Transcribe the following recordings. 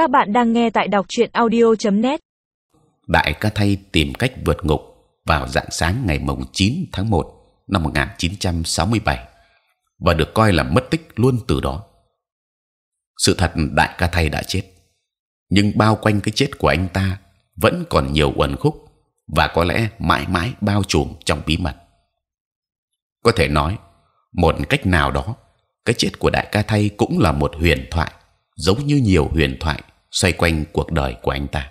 Các bạn đang nghe tại đọc truyện audio.net. Đại ca thay tìm cách vượt ngục vào dạng sáng ngày mùng 9 tháng 1 năm 1967 và được coi là mất tích luôn từ đó. Sự thật đại ca thay đã chết, nhưng bao quanh cái chết của anh ta vẫn còn nhiều uẩn khúc và có lẽ mãi mãi bao trùm trong bí mật. Có thể nói một cách nào đó, cái chết của đại ca thay cũng là một huyền thoại, giống như nhiều huyền thoại xoay quanh cuộc đời của anh ta.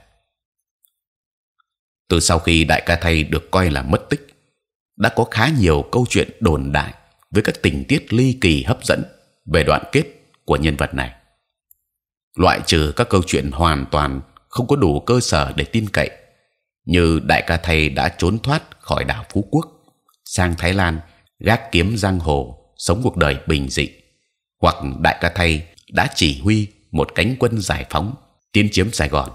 Từ sau khi đại ca thay được coi là mất tích, đã có khá nhiều câu chuyện đồn đại với các tình tiết ly kỳ hấp dẫn về đoạn kết của nhân vật này. Loại trừ các câu chuyện hoàn toàn không có đủ cơ sở để tin cậy, như đại ca thầy đã trốn thoát khỏi đảo Phú Quốc sang Thái Lan gác kiếm giang hồ sống cuộc đời bình dị, hoặc đại ca thầy đã chỉ huy một cánh quân giải phóng tiến chiếm Sài Gòn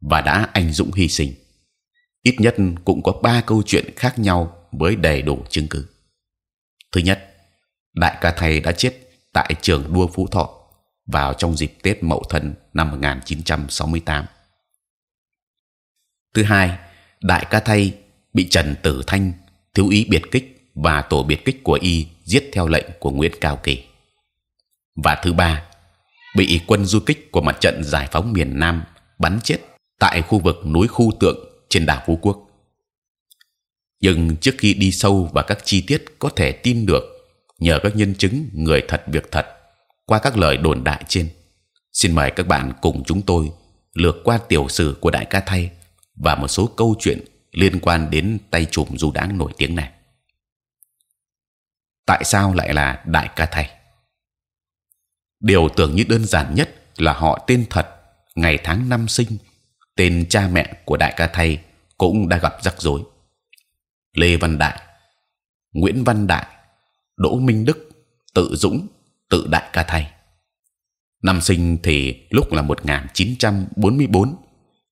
và đã anh dũng hy sinh. Ít nhất cũng có ba câu chuyện khác nhau với đầy đủ chứng cứ. Thứ nhất, đại ca thầy đã chết tại trường đua Phú Thọ vào trong dịp Tết Mậu Thân năm 1968. Thứ hai, đại ca thầy bị Trần Tử Thanh thiếu úy biệt kích và tổ biệt kích của y giết theo lệnh của Nguyễn Cao Kỳ. Và thứ ba, bị quân du kích của mặt trận giải phóng miền Nam bắn chết tại khu vực núi Khu Tượng trên đảo Phú Quốc. Nhưng trước khi đi sâu vào các chi tiết có thể tin được nhờ các nhân chứng người thật việc thật qua các lời đồn đại trên, xin mời các bạn cùng chúng tôi lược qua tiểu sử của đại ca thay và một số câu chuyện liên quan đến tay trùm du đáng nổi tiếng này. Tại sao lại là đại ca thay? Điều tưởng như đơn giản nhất là họ tên thật, ngày tháng năm sinh, tên cha mẹ của đại ca thầy cũng đã gặp rắc rối. Lê Văn Đại, Nguyễn Văn Đại, Đỗ Minh Đức, Tự Dũng, Tự Đại ca thầy. Năm sinh thì lúc là 1944,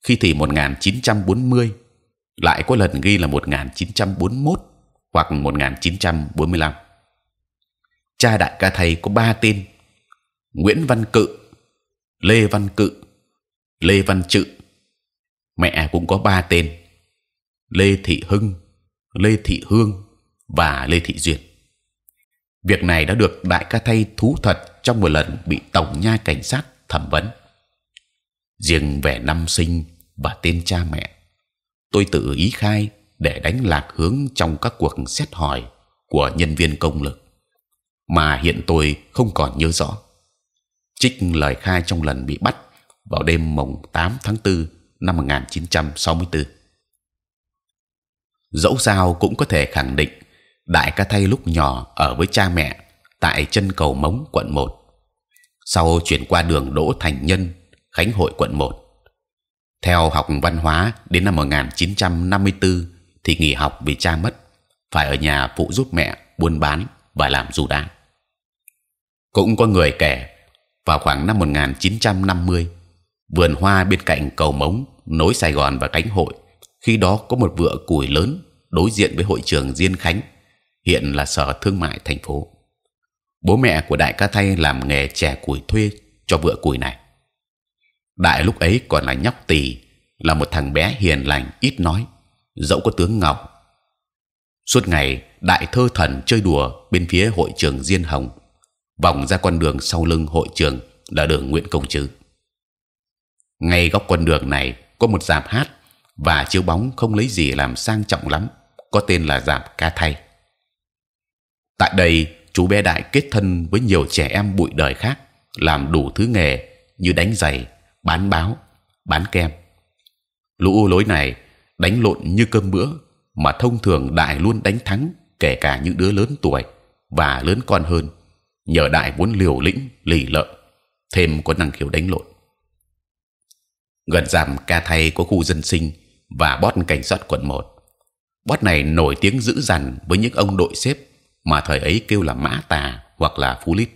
khi thì 1940, lại có lần ghi là 1941 hoặc 1945. Cha đại ca thầy có ba tên Nguyễn Văn Cự, Lê Văn Cự, Lê Văn Trự. Mẹ cũng có ba tên: Lê Thị Hưng, Lê Thị Hương và Lê Thị Duyệt. Việc này đã được đại ca thay thú thật trong một lần bị tổng nha cảnh sát thẩm vấn. Riêng về năm sinh và tên cha mẹ, tôi tự ý khai để đánh lạc hướng trong các cuộc xét hỏi của nhân viên công lực mà hiện tôi không còn nhớ rõ trích lời khai trong lần bị bắt vào đêm mùng 8 tháng 4 năm 1964. Dẫu sao cũng có thể khẳng định đại ca thay lúc nhỏ ở với cha mẹ tại chân cầu mống, quận 1 sau chuyển qua đường đỗ thành nhân, khánh hội, quận 1 theo học văn hóa, đến năm 1954 thì nghỉ học vì cha mất, phải ở nhà phụ giúp mẹ buôn bán và làm du đá. Cũng có người kể vào khoảng năm 1950 vườn hoa bên cạnh cầu mống, nối Sài Gòn và cánh hội. Khi đó có một vựa củi lớn đối diện với hội trường Diên Khánh, hiện là sở thương mại thành phố. Bố mẹ của đại ca thay làm nghề chè củi thuê cho vựa củi này. Đại lúc ấy còn là nhóc tỳ, là một thằng bé hiền lành, ít nói, dẫu có tướng ngọc. Suốt ngày, đại thơ thần chơi đùa bên phía hội trường diên hồng vòng ra con đường sau lưng hội trường là đường Nguyễn Công Trứ. ngay góc con đường này có một dạp hát và chiếu bóng không lấy gì làm sang trọng lắm, có tên là dạp ca thay. Tại đây, chú bé đại kết thân với nhiều trẻ em bụi đời khác, làm đủ thứ nghề như đánh giày, bán báo, bán kem. Lũ lối này đánh lộn như cơm bữa, mà thông thường đại luôn đánh thắng, kể cả những đứa lớn tuổi và lớn con hơn nhờ đại muốn liều lĩnh, lì lợm, thêm có năng khiếu đánh lộn. Gần giảm ca thay có khu dân sinh và bót cảnh sát quận 1 bót này nổi tiếng dữ dằn với những ông đội xếp mà thời ấy kêu là mã tà hoặc là phú lít.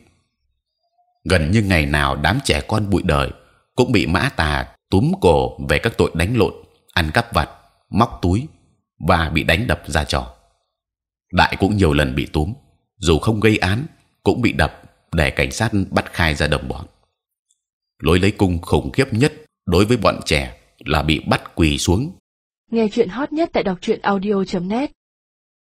Gần như ngày nào đám trẻ con bụi đời cũng bị mã tà túm cổ về các tội đánh lộn, ăn cắp vặt, móc túi và bị đánh đập ra trò. Đại cũng nhiều lần bị túm, dù không gây án cũng bị đập để cảnh sát bắt khai ra đồng bọn. lối lấy cung khủng khiếp nhất đối với bọn trẻ là bị bắt quỳ xuống Nghe chuyện hot nhất tại đọc truyện audio.net